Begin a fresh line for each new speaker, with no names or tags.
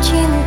watching